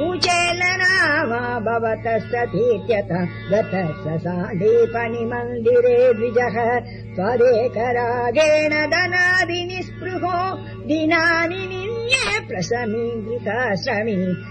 कुचेलनामा भवतः सतीत्यतः गतः स सा मन्दिरे द्विजः। त्वदेकरागेण दनादि निःस्पृहो दिनानि निन्ये प्रशमी समि